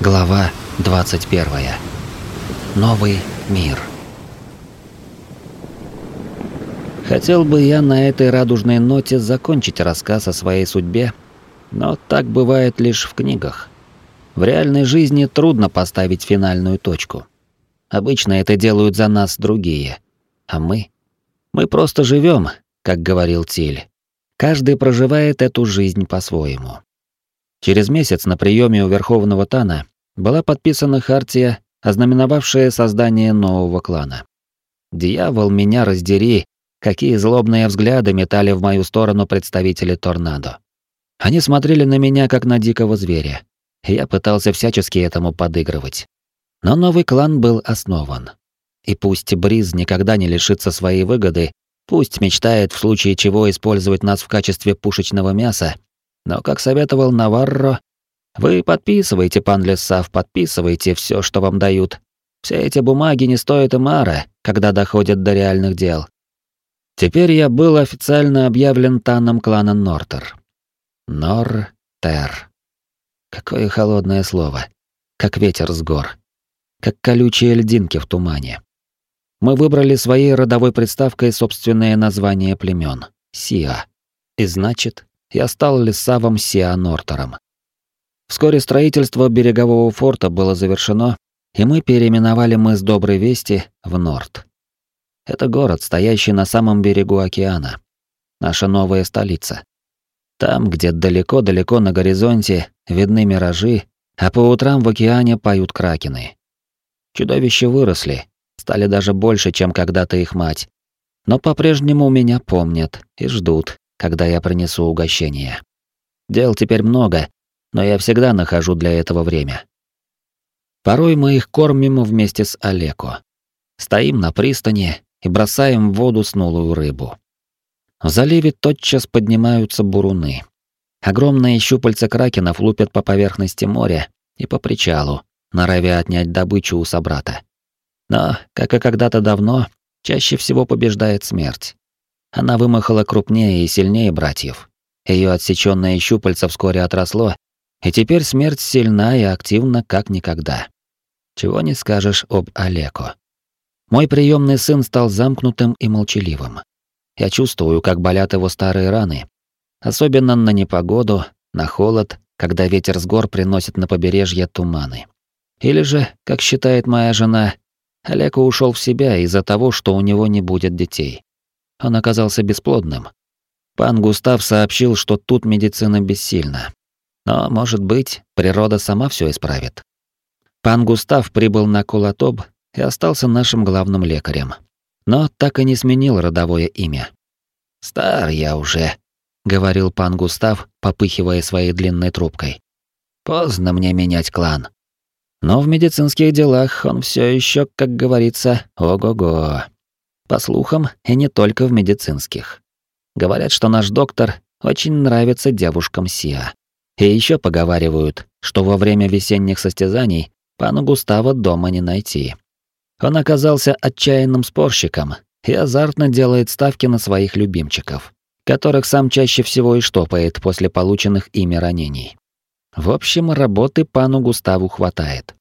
Глава 21. Новый мир. Хотел бы я на этой радужной ноте закончить рассказ о своей судьбе, но так бывает лишь в книгах. В реальной жизни трудно поставить финальную точку. Обычно это делают за нас другие. А мы? Мы просто живем, как говорил Тиль. Каждый проживает эту жизнь по-своему. Через месяц на приеме у Верховного Тана была подписана хартия, ознаменовавшая создание нового клана. Дьявол, меня раздери, какие злобные взгляды метали в мою сторону представители Торнадо. Они смотрели на меня как на дикого зверя. я пытался всячески этому подыгрывать. Но новый клан был основан. И пусть Бриз никогда не лишится своей выгоды, пусть мечтает в случае чего использовать нас в качестве пушечного мяса, но, как советовал Наварро, вы подписывайте, пан Лесав, подписывайте все, что вам дают. Все эти бумаги не стоят и мара, когда доходят до реальных дел. Теперь я был официально объявлен таном клана Нортер. Нор-тер. Какое холодное слово. Как ветер с гор. Как колючие льдинки в тумане. Мы выбрали своей родовой приставкой собственное название племен — Сиа. И значит, я стал Лесавом Сиа Нортером. Вскоре строительство берегового форта было завершено, и мы переименовали мыс Доброй Вести в Норт. Это город, стоящий на самом берегу океана. Наша новая столица. Там, где далеко-далеко на горизонте видны миражи, а по утрам в океане поют кракены. Чудовища выросли, стали даже больше, чем когда-то их мать. Но по-прежнему меня помнят и ждут, когда я принесу угощение. Дел теперь много, но я всегда нахожу для этого время. Порой мы их кормим вместе с Олеко. Стоим на пристани и бросаем в воду снулую рыбу. В заливе тотчас поднимаются буруны. Огромные щупальца кракенов лупят по поверхности моря и по причалу, норовя отнять добычу у собрата. Но, как и когда-то давно, чаще всего побеждает смерть. Она вымахала крупнее и сильнее братьев. Ее отсечённое щупальце вскоре отросло и теперь смерть сильна и активна как никогда. Чего не скажешь об Олеко. Мой приемный сын стал замкнутым и молчаливым. Я чувствую, как болят его старые раны. Особенно на непогоду, на холод, когда ветер с гор приносит на побережье туманы. Или же, как считает моя жена, Олеко ушел в себя из-за того, что у него не будет детей. Он оказался бесплодным. Пан Густав сообщил, что тут медицина бессильна. Но, может быть, природа сама все исправит. Пан Густав прибыл на Кулатоб и остался нашим главным лекарем. Но так и не сменил родовое имя. «Стар я уже», — говорил пан Густав, попыхивая своей длинной трубкой. «Поздно мне менять клан». Но в медицинских делах он все еще, как говорится, ого-го. По слухам, и не только в медицинских. Говорят, что наш доктор очень нравится девушкам Сиа. И еще поговаривают, что во время весенних состязаний пану Густава дома не найти. Он оказался отчаянным спорщиком и азартно делает ставки на своих любимчиков, которых сам чаще всего и штопает после полученных ими ранений. В общем, работы пану Густаву хватает.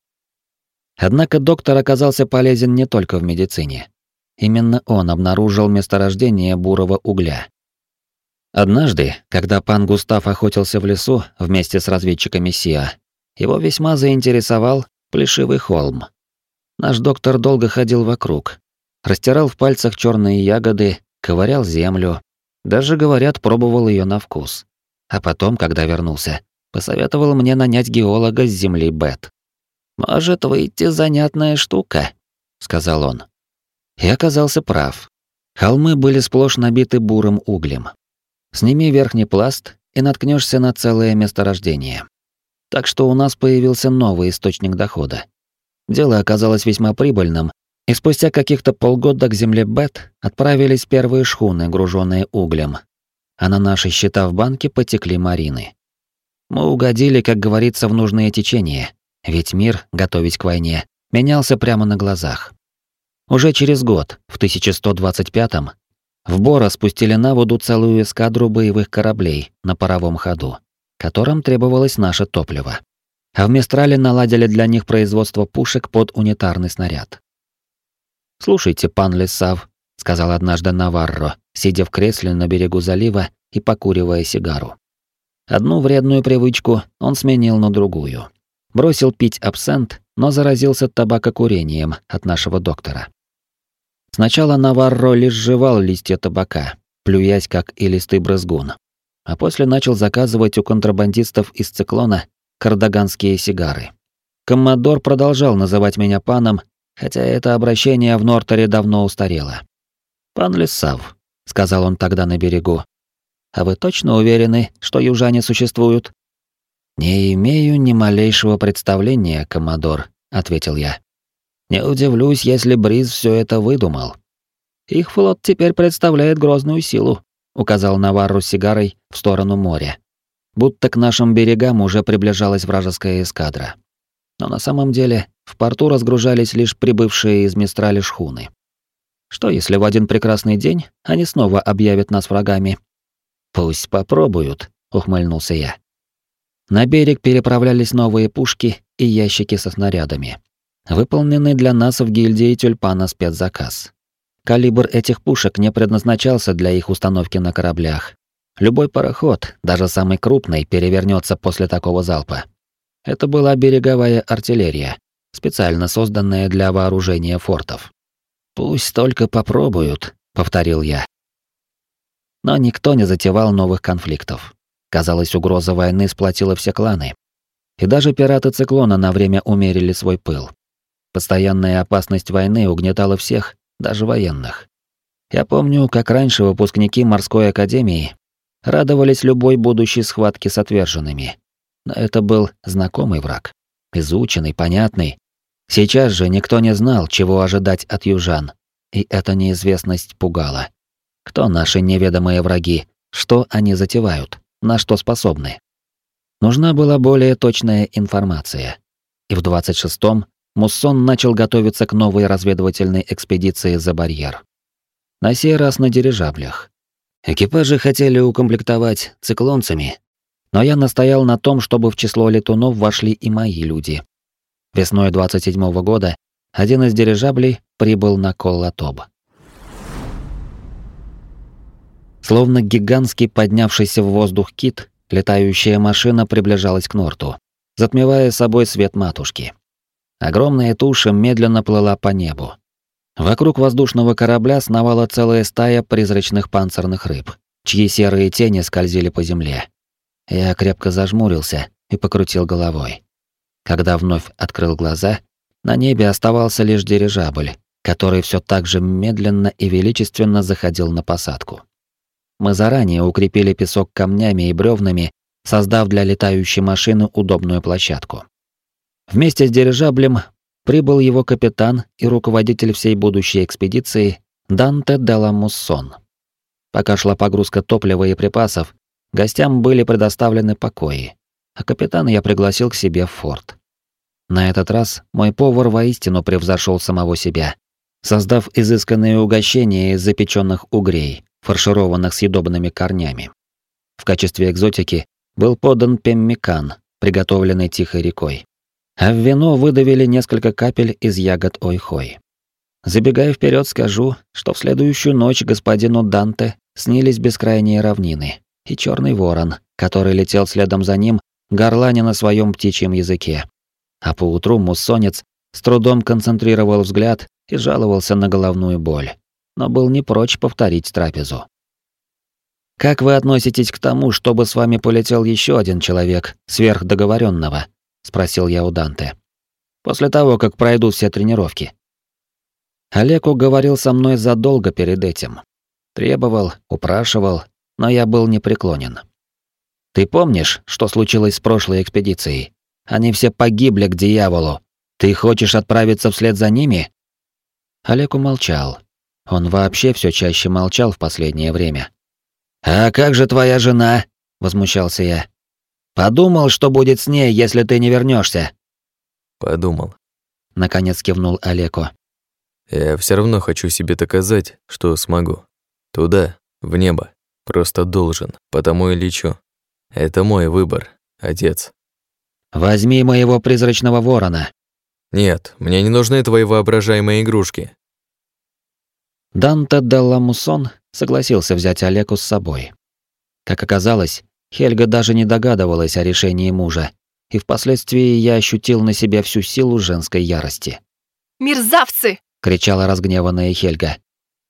Однако доктор оказался полезен не только в медицине. Именно он обнаружил месторождение бурого угля. Однажды, когда пан Густав охотился в лесу вместе с разведчиками СИА, его весьма заинтересовал плешивый холм. Наш доктор долго ходил вокруг, растирал в пальцах черные ягоды, ковырял землю, даже, говорят, пробовал ее на вкус. А потом, когда вернулся, посоветовал мне нанять геолога с земли Бет. «Может выйти занятная штука», — сказал он. И оказался прав. Холмы были сплошь набиты бурым углем. Сними верхний пласт и наткнешься на целое месторождение. Так что у нас появился новый источник дохода. Дело оказалось весьма прибыльным, и спустя каких-то полгода к земле Бет отправились первые шхуны, груженные углем. А на наши счета в банке потекли марины. Мы угодили, как говорится, в нужное течение, ведь мир, готовясь к войне, менялся прямо на глазах. Уже через год, в 1125-м, в Бора спустили на воду целую эскадру боевых кораблей на паровом ходу, которым требовалось наше топливо. а в Мистрале наладили для них производство пушек под унитарный снаряд. «Слушайте, пан Лесав», — сказал однажды Наварро, сидя в кресле на берегу залива и покуривая сигару. Одну вредную привычку он сменил на другую. Бросил пить абсент, но заразился табакокурением от нашего доктора. Сначала Наварро лишь жевал листья табака, плюясь как илистый брызгун. А после начал заказывать у контрабандистов из циклона кардаганские сигары. Коммодор продолжал называть меня паном, хотя это обращение в Нортере давно устарело. «Пан Лесав», — сказал он тогда на берегу, — «а вы точно уверены, что южане существуют?» «Не имею ни малейшего представления, коммодор», — ответил я. «Не удивлюсь, если Бриз все это выдумал. Их флот теперь представляет грозную силу», — указал Наварру сигарой в сторону моря будто к нашим берегам уже приближалась вражеская эскадра. Но на самом деле в порту разгружались лишь прибывшие из Мистрали шхуны. Что если в один прекрасный день они снова объявят нас врагами? Пусть попробуют, ухмыльнулся я. На берег переправлялись новые пушки и ящики со снарядами. Выполненный для нас в гильдии тюльпана спецзаказ. Калибр этих пушек не предназначался для их установки на кораблях, Любой пароход, даже самый крупный, перевернется после такого залпа. Это была береговая артиллерия, специально созданная для вооружения фортов. «Пусть только попробуют», — повторил я. Но никто не затевал новых конфликтов. Казалось, угроза войны сплотила все кланы. И даже пираты Циклона на время умерили свой пыл. Постоянная опасность войны угнетала всех, даже военных. Я помню, как раньше выпускники морской академии радовались любой будущей схватке с отверженными. Но это был знакомый враг, изученный, понятный. Сейчас же никто не знал, чего ожидать от южан, и эта неизвестность пугала. Кто наши неведомые враги, что они затевают, на что способны. Нужна была более точная информация. И в 26-м Муссон начал готовиться к новой разведывательной экспедиции за барьер. На сей раз на дирижаблях. Экипажи хотели укомплектовать циклонцами, но я настоял на том, чтобы в число летунов вошли и мои люди. Весной 27 -го года один из дирижаблей прибыл на Коллатоб. Словно гигантский поднявшийся в воздух кит, летающая машина приближалась к Норту, затмевая собой свет матушки. Огромная туша медленно плыла по небу, Вокруг воздушного корабля сновала целая стая призрачных панцирных рыб, чьи серые тени скользили по земле. Я крепко зажмурился и покрутил головой. Когда вновь открыл глаза, на небе оставался лишь дирижабль, который все так же медленно и величественно заходил на посадку. Мы заранее укрепили песок камнями и бревнами, создав для летающей машины удобную площадку. Вместе с дирижаблем прибыл его капитан и руководитель всей будущей экспедиции Данте Делла Муссон. Пока шла погрузка топлива и припасов, гостям были предоставлены покои, а капитана я пригласил к себе в форт. На этот раз мой повар воистину превзошел самого себя, создав изысканные угощения из запеченных угрей, фаршированных съедобными корнями. В качестве экзотики был подан пеммикан, приготовленный тихой рекой а в вино выдавили несколько капель из ягод ойхой. Забегая вперед, скажу, что в следующую ночь господину Данте снились бескрайние равнины и черный ворон, который летел следом за ним, горланя на своем птичьем языке. А поутру муссонец с трудом концентрировал взгляд и жаловался на головную боль, но был не прочь повторить трапезу. Как вы относитесь к тому, чтобы с вами полетел еще один человек, сверх договоренного? Спросил я у Данте. После того, как пройду все тренировки. Олегу говорил со мной задолго перед этим. Требовал, упрашивал, но я был непреклонен. Ты помнишь, что случилось с прошлой экспедицией? Они все погибли к дьяволу. Ты хочешь отправиться вслед за ними? Олег умолчал. Он вообще все чаще молчал в последнее время. А как же твоя жена? возмущался я. Подумал, что будет с ней, если ты не вернешься. Подумал. Наконец кивнул Олеко. Я все равно хочу себе доказать, что смогу. Туда, в небо. Просто должен, потому и лечу. Это мой выбор, отец. Возьми моего призрачного ворона. Нет, мне не нужны твои воображаемые игрушки. Данте Делламусон согласился взять Олеку с собой. Как оказалось, Хельга даже не догадывалась о решении мужа, и впоследствии я ощутил на себе всю силу женской ярости. «Мерзавцы!» — кричала разгневанная Хельга.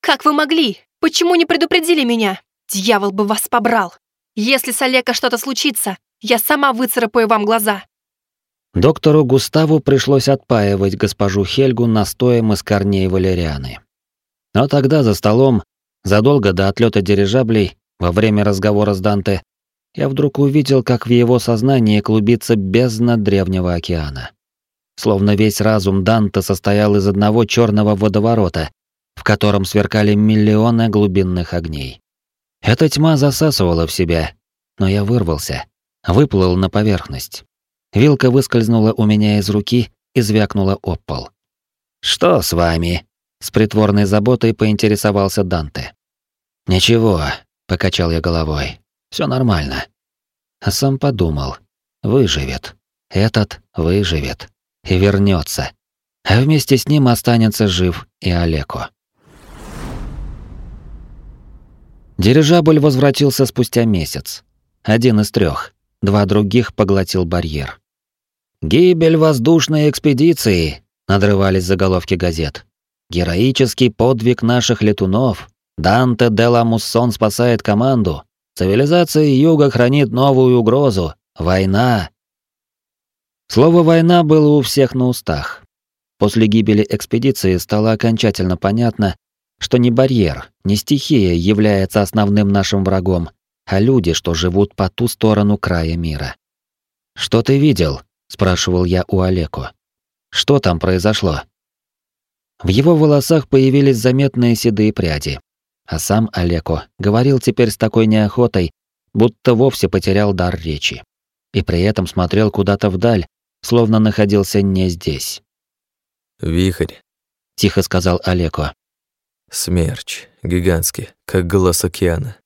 «Как вы могли? Почему не предупредили меня? Дьявол бы вас побрал! Если с Олега что-то случится, я сама выцарапаю вам глаза!» Доктору Густаву пришлось отпаивать госпожу Хельгу настоем из корней валерианы. Но тогда за столом, задолго до отлета дирижаблей, во время разговора с Данте, я вдруг увидел, как в его сознании клубится бездна древнего океана. Словно весь разум Данте состоял из одного черного водоворота, в котором сверкали миллионы глубинных огней. Эта тьма засасывала в себя, но я вырвался, выплыл на поверхность. Вилка выскользнула у меня из руки и звякнула об пол. «Что с вами?» — с притворной заботой поинтересовался Данте. «Ничего», — покачал я головой. Все нормально». А сам подумал. Выживет. Этот выживет. И вернется. А вместе с ним останется жив и Олеко. Дирижабль возвратился спустя месяц. Один из трех. Два других поглотил барьер. «Гибель воздушной экспедиции», — надрывались заголовки газет. «Героический подвиг наших летунов. Данте де ла Муссон спасает команду. Цивилизация Юга хранит новую угрозу — война». Слово «война» было у всех на устах. После гибели экспедиции стало окончательно понятно, что не барьер, не стихия является основным нашим врагом, а люди, что живут по ту сторону края мира. «Что ты видел?» — спрашивал я у Олеко. «Что там произошло?» В его волосах появились заметные седые пряди, а сам Олеко говорил теперь с такой неохотой, будто вовсе потерял дар речи. И при этом смотрел куда-то вдаль, словно находился не здесь. «Вихрь», — тихо сказал Олеко. Смерч, гигантский, как глаз океана.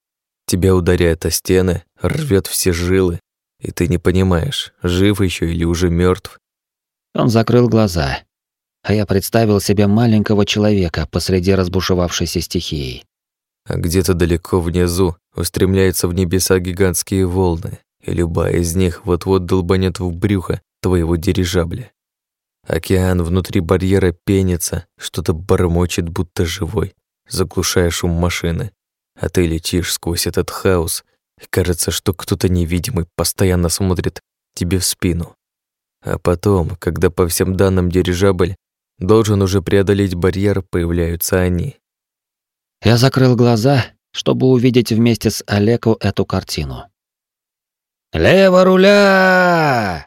Тебя ударяет о стены, рвет все жилы, и ты не понимаешь, жив еще или уже мертв. Он закрыл глаза, а я представил себе маленького человека посреди разбушевавшейся стихии. А где-то далеко внизу устремляются в небеса гигантские волны, и любая из них вот-вот долбанет в брюхо твоего дирижабля. Океан внутри барьера пенится, что-то бормочет, будто живой, заглушая шум машины. А ты летишь сквозь этот хаос, и кажется, что кто-то невидимый постоянно смотрит тебе в спину. А потом, когда по всем данным дирижабль должен уже преодолеть барьер, появляются они. Я закрыл глаза, чтобы увидеть вместе с Олеко эту картину. «Лево руля!»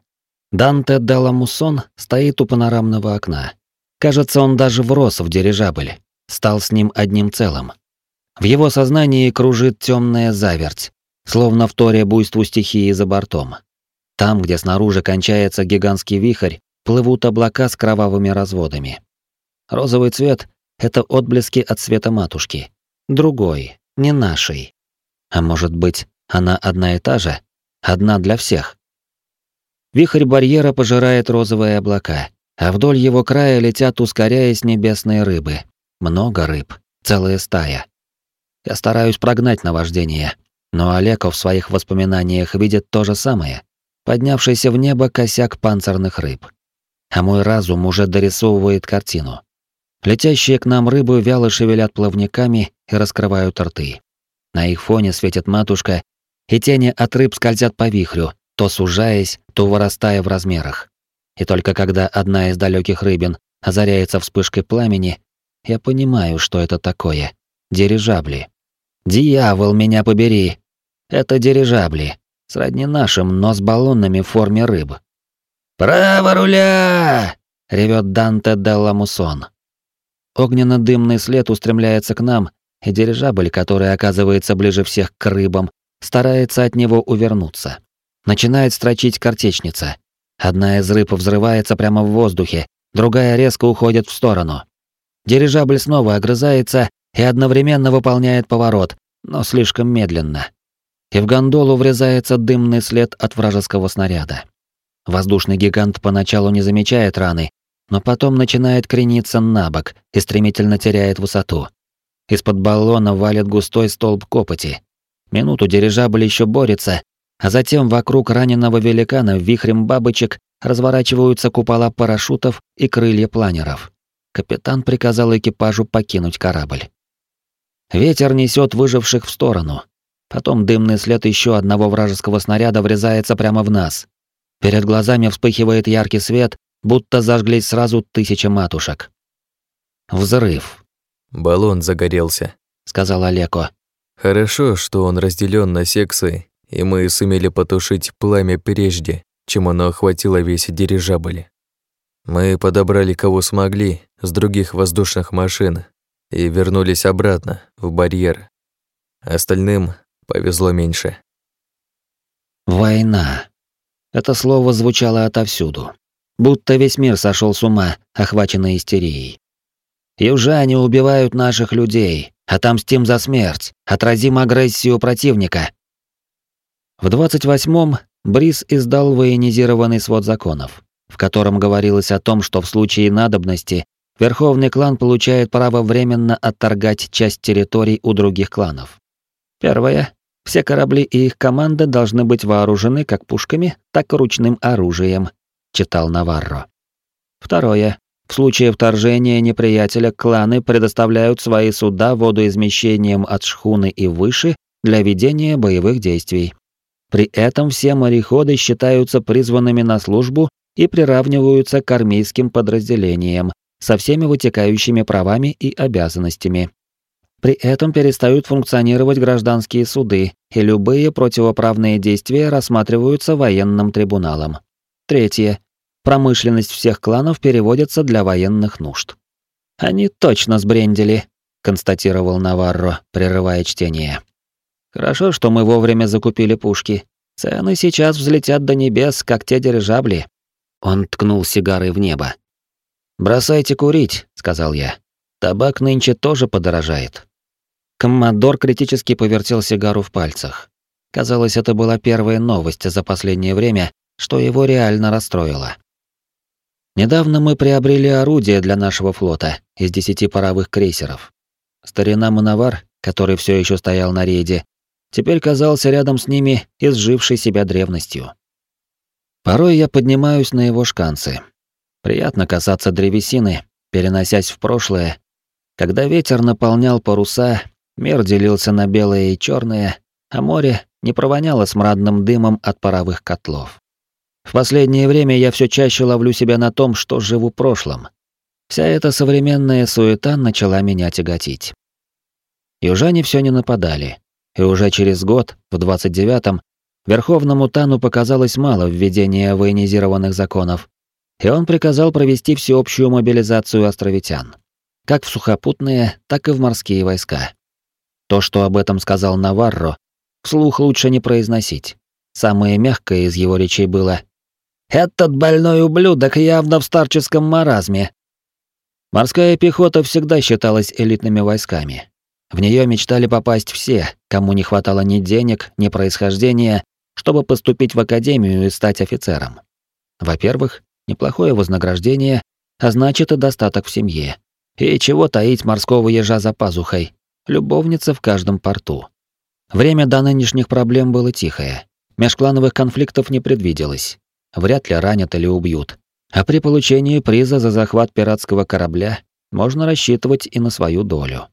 Данте Деламусон стоит у панорамного окна. Кажется, он даже врос в дирижабль, стал с ним одним целым. В его сознании кружит темная заверть, словно в торе буйству стихии за бортом. Там, где снаружи кончается гигантский вихрь, плывут облака с кровавыми разводами. Розовый цвет — это отблески от света матушки. Другой, не нашей. А может быть, она одна и та же? Одна для всех? Вихрь барьера пожирает розовые облака, а вдоль его края летят, ускоряясь, небесные рыбы. Много рыб, целая стая. Я стараюсь прогнать наваждение, но Олеков в своих воспоминаниях видит то же самое. Поднявшийся в небо косяк панцирных рыб. А мой разум уже дорисовывает картину. Летящие к нам рыбы вяло шевелят плавниками и раскрывают рты. На их фоне светит матушка, и тени от рыб скользят по вихрю, то сужаясь, то вырастая в размерах. И только когда одна из далеких рыбин озаряется вспышкой пламени, я понимаю, что это такое. Дирижабли. Дьявол, меня побери! Это дирижабли. Сродни нашим, но с баллонами в форме рыб. «Право руля!» — ревет Данте Делла Мусон. Огненно-дымный след устремляется к нам, и дирижабль, который оказывается ближе всех к рыбам, старается от него увернуться. Начинает строчить картечница. Одна из рыб взрывается прямо в воздухе, другая резко уходит в сторону. Дирижабль снова огрызается и одновременно выполняет поворот, но слишком медленно. И в гондолу врезается дымный след от вражеского снаряда. Воздушный гигант поначалу не замечает раны, но потом начинает крениться на бок и стремительно теряет высоту. Из-под баллона валит густой столб копоти. Минуту дирижабль еще борется, а затем вокруг раненого великана вихрем бабочек разворачиваются купола парашютов и крылья планеров. Капитан приказал экипажу покинуть корабль. Ветер несет выживших в сторону. Потом дымный след еще одного вражеского снаряда врезается прямо в нас. Перед глазами вспыхивает яркий свет, будто зажглись сразу тысячи матушек. Взрыв. «Баллон загорелся», — сказал Олеко. «Хорошо, что он разделен на секции, и мы сумели потушить пламя прежде, чем оно охватило весь дирижабль. Мы подобрали кого смогли с других воздушных машин и вернулись обратно, в барьер. Остальным повезло меньше. Война. Это слово звучало отовсюду. Будто весь мир сошел с ума, охваченный истерией. Южане убивают наших людей, отомстим за смерть, отразим агрессию противника. В 28-м Брис издал военизированный свод законов, в котором говорилось о том, что в случае надобности Верховный клан получает право временно отторгать часть территорий у других кланов. Первое. Все корабли и их команды должны быть вооружены как пушками, так и ручным оружием, читал Наварро. Второе. В случае вторжения неприятеля кланы предоставляют свои суда водоизмещением от шхуны и выше для ведения боевых действий. При этом все мореходы считаются призванными на службу и приравниваются к армейским подразделениям со всеми вытекающими правами и обязанностями. При этом перестают функционировать гражданские суды, и любые противоправные действия рассматриваются военным трибуналом. Третье. Промышленность всех кланов переводится для военных нужд. Они точно сбрендили, констатировал Наварро, прерывая чтение. Хорошо, что мы вовремя закупили пушки. Цены сейчас взлетят до небес, как те дирижабли. Он ткнул сигарой в небо. «Бросайте курить», — сказал я. «Табак нынче тоже подорожает». Коммодор критически повертел сигару в пальцах. Казалось, это была первая новость за последнее время, что его реально расстроило. Недавно мы приобрели орудие для нашего флота из десяти паровых крейсеров. Старина Мановар, который все еще стоял на рейде, теперь казался рядом с ними изжившей себя древностью. Порой я поднимаюсь на его шканцы, Приятно касаться древесины, переносясь в прошлое. Когда ветер наполнял паруса, мир делился на белое и черное, а море не провоняло смрадным дымом от паровых котлов. В последнее время я все чаще ловлю себя на том, что живу прошлым. Вся эта современная суета начала меня тяготить. Южане все не нападали, и уже через год, в 29-м, Верховному Тану показалось мало введения военизированных законов, и он приказал провести всеобщую мобилизацию островитян, как в сухопутные, так и в морские войска. То, что об этом сказал Наварро, вслух лучше не произносить. Самое мягкое из его речей было «Этот больной ублюдок явно в старческом маразме». Морская пехота всегда считалась элитными войсками. В нее мечтали попасть все, кому не хватало ни денег, ни происхождения, чтобы поступить в академию и стать офицером. Во-первых, неплохое вознаграждение, а значит и достаток в семье. И чего таить морского ежа за пазухой? Любовница в каждом порту. Время до нынешних проблем было тихое. Межклановых конфликтов не предвиделось. Вряд ли ранят или убьют. А при получении приза за захват пиратского корабля можно рассчитывать и на свою долю.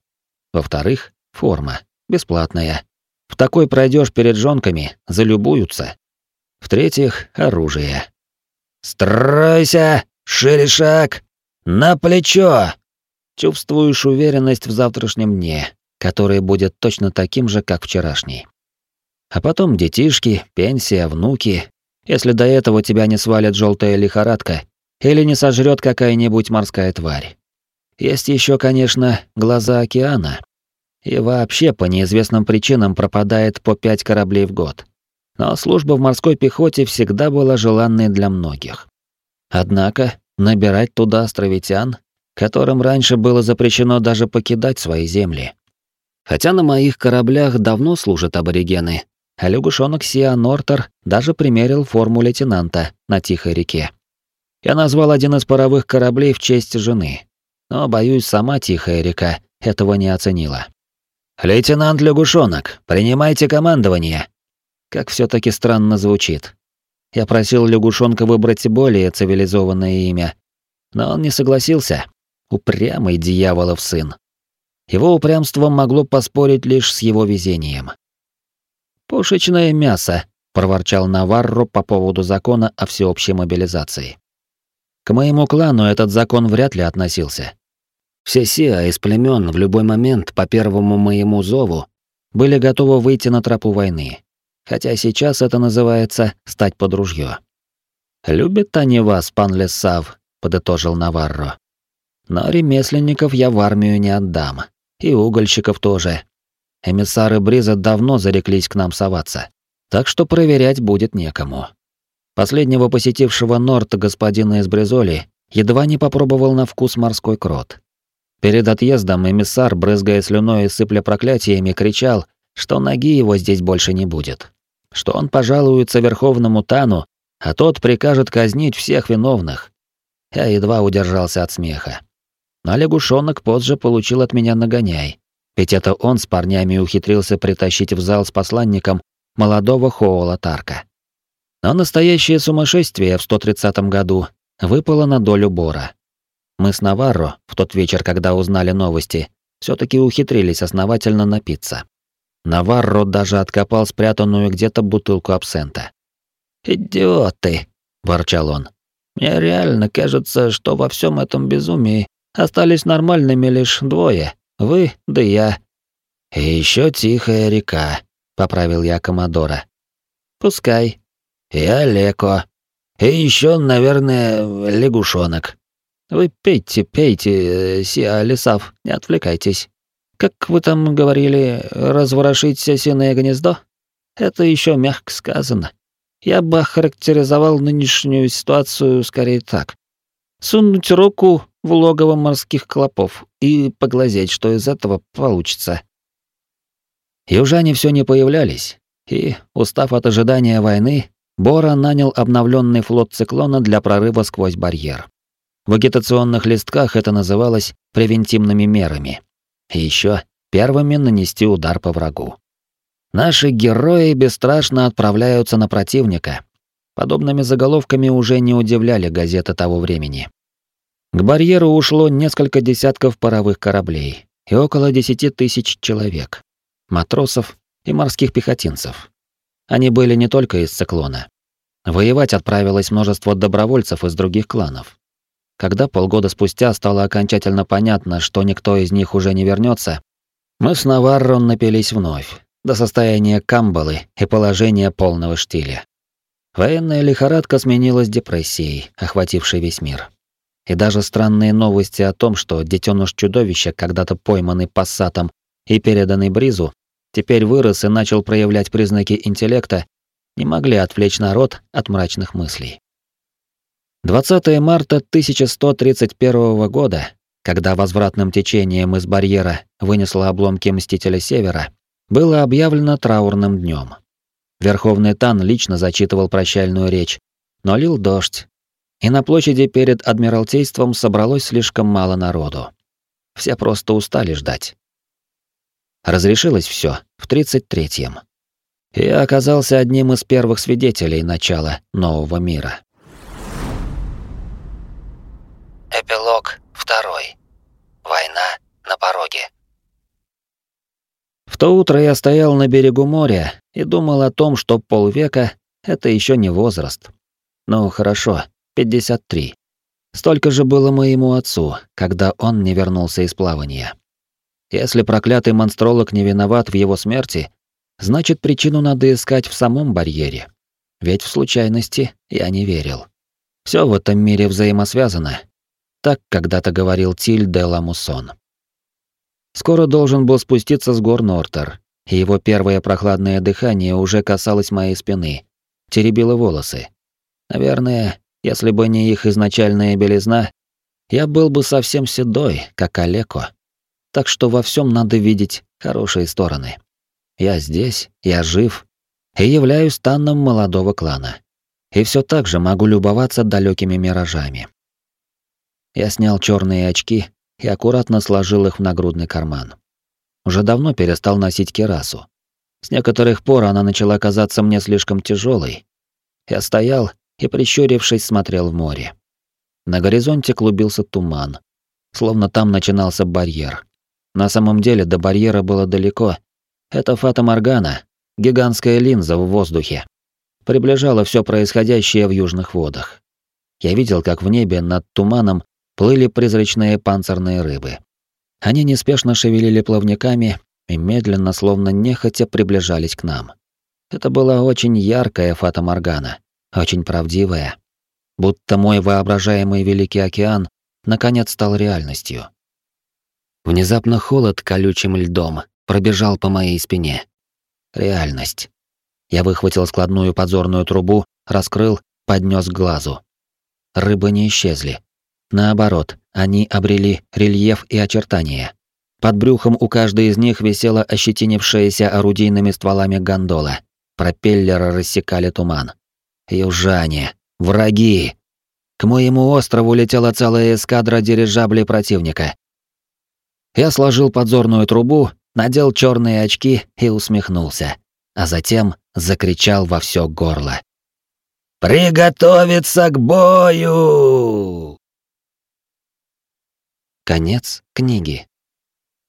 Во-вторых, форма. Бесплатная. В такой пройдешь перед жонками, залюбуются. В-третьих, оружие. «Стройся! Шире шаг! На плечо!» Чувствуешь уверенность в завтрашнем дне, который будет точно таким же, как вчерашний. А потом детишки, пенсия, внуки. Если до этого тебя не свалит желтая лихорадка или не сожрет какая-нибудь морская тварь. Есть еще, конечно, глаза океана. И вообще по неизвестным причинам пропадает по пять кораблей в год но служба в морской пехоте всегда была желанной для многих. Однако набирать туда островитян, которым раньше было запрещено даже покидать свои земли. Хотя на моих кораблях давно служат аборигены, а лягушонок Сиа Нортер даже примерил форму лейтенанта на Тихой реке. Я назвал один из паровых кораблей в честь жены, но, боюсь, сама Тихая река этого не оценила. «Лейтенант Лягушонок, принимайте командование!» Как все таки странно звучит. Я просил Лягушонка выбрать более цивилизованное имя, но он не согласился. Упрямый дьяволов сын. Его упрямство могло поспорить лишь с его везением. «Пушечное мясо», — проворчал Наварро по поводу закона о всеобщей мобилизации. К моему клану этот закон вряд ли относился. Все сиа из племен в любой момент по первому моему зову были готовы выйти на тропу войны, хотя сейчас это называется «стать под ружье». «Любят они вас, пан Лесав», — подытожил Наварро. «Но ремесленников я в армию не отдам, и угольщиков тоже. Эмиссары Бриза давно зареклись к нам соваться, так что проверять будет некому». Последнего посетившего Норта господина из Бризоли едва не попробовал на вкус морской крот. Перед отъездом эмиссар, брызгая слюной и сыпля проклятиями, кричал, что ноги его здесь больше не будет, что он пожалуется Верховному Тану, а тот прикажет казнить всех виновных. Я едва удержался от смеха. Но лягушонок позже получил от меня нагоняй, ведь это он с парнями ухитрился притащить в зал с посланником молодого Хоула Тарка. Но настоящее сумасшествие в 130 году выпало на долю Бора. Мы с Наварро, в тот вечер, когда узнали новости, все таки ухитрились основательно напиться. Наварро даже откопал спрятанную где-то бутылку абсента. «Идиоты!» — ворчал он. «Мне реально кажется, что во всем этом безумии остались нормальными лишь двое, вы да я». «И еще тихая река», — поправил я Комодора. «Пускай», и Олеко. И еще, наверное, лягушонок. Вы пейте, пейте, э, Сиа Лисав, не отвлекайтесь. Как вы там говорили, разворошить сосиное гнездо? Это еще мягко сказано. Я бы охарактеризовал нынешнюю ситуацию скорее так. Сунуть руку в логово морских клопов и поглазеть, что из этого получится. Южане все не появлялись, и, устав от ожидания войны, Бора нанял обновленный флот циклона для прорыва сквозь барьер. В агитационных листках это называлось превентивными мерами. И еще первыми нанести удар по врагу. Наши герои бесстрашно отправляются на противника. Подобными заголовками уже не удивляли газеты того времени. К барьеру ушло несколько десятков паровых кораблей и около десяти тысяч человек, матросов и морских пехотинцев. Они были не только из циклона. Воевать отправилось множество добровольцев из других кланов. Когда полгода спустя стало окончательно понятно, что никто из них уже не вернется, мы с Наварро напились вновь, до состояния камбалы и положения полного штиля. Военная лихорадка сменилась депрессией, охватившей весь мир. И даже странные новости о том, что детеныш чудовища, когда-то пойманный пассатом и переданный Бризу, теперь вырос и начал проявлять признаки интеллекта, не могли отвлечь народ от мрачных мыслей. 20 марта 1131 года, когда возвратным течением из барьера вынесло обломки Мстителя Севера, было объявлено траурным днем. Верховный Тан лично зачитывал прощальную речь, но лил дождь, и на площади перед Адмиралтейством собралось слишком мало народу. Все просто устали ждать. Разрешилось все в 33-м. Я оказался одним из первых свидетелей начала нового мира. Эпилог второй. Война на пороге. В то утро я стоял на берегу моря и думал о том, что полвека — это еще не возраст. Ну, хорошо, 53. Столько же было моему отцу, когда он не вернулся из плавания. Если проклятый монстролог не виноват в его смерти, значит причину надо искать в самом барьере. Ведь в случайности я не верил. Все в этом мире взаимосвязано. Так когда-то говорил Тиль де Ламусон. Скоро должен был спуститься с гор Нортер, и его первое прохладное дыхание уже касалось моей спины, теребило волосы. Наверное, если бы не их изначальная белизна, я был бы совсем седой, как Олеко так что во всем надо видеть хорошие стороны. Я здесь, я жив, и являюсь танном молодого клана. И все так же могу любоваться далекими миражами. Я снял черные очки и аккуратно сложил их в нагрудный карман. Уже давно перестал носить керасу. С некоторых пор она начала казаться мне слишком тяжелой. Я стоял и, прищурившись, смотрел в море. На горизонте клубился туман, словно там начинался барьер. На самом деле до барьера было далеко. Это Фата Моргана, гигантская линза в воздухе. Приближала все происходящее в южных водах. Я видел, как в небе над туманом плыли призрачные панцирные рыбы. Они неспешно шевелили плавниками и медленно, словно нехотя, приближались к нам. Это была очень яркая Фата Моргана, очень правдивая. Будто мой воображаемый Великий океан наконец стал реальностью. Внезапно холод колючим льдом пробежал по моей спине. Реальность. Я выхватил складную подзорную трубу, раскрыл, поднес к глазу. Рыбы не исчезли. Наоборот, они обрели рельеф и очертания. Под брюхом у каждой из них висела ощетинившаяся орудийными стволами гондола. Пропеллеры рассекали туман. Южане! Враги! К моему острову летела целая эскадра дирижаблей противника. Я сложил подзорную трубу, надел черные очки и усмехнулся, а затем закричал во все горло. «Приготовиться к бою!» Конец книги.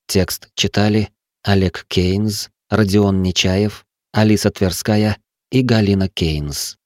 Текст читали Олег Кейнс, Родион Нечаев, Алиса Тверская и Галина Кейнс.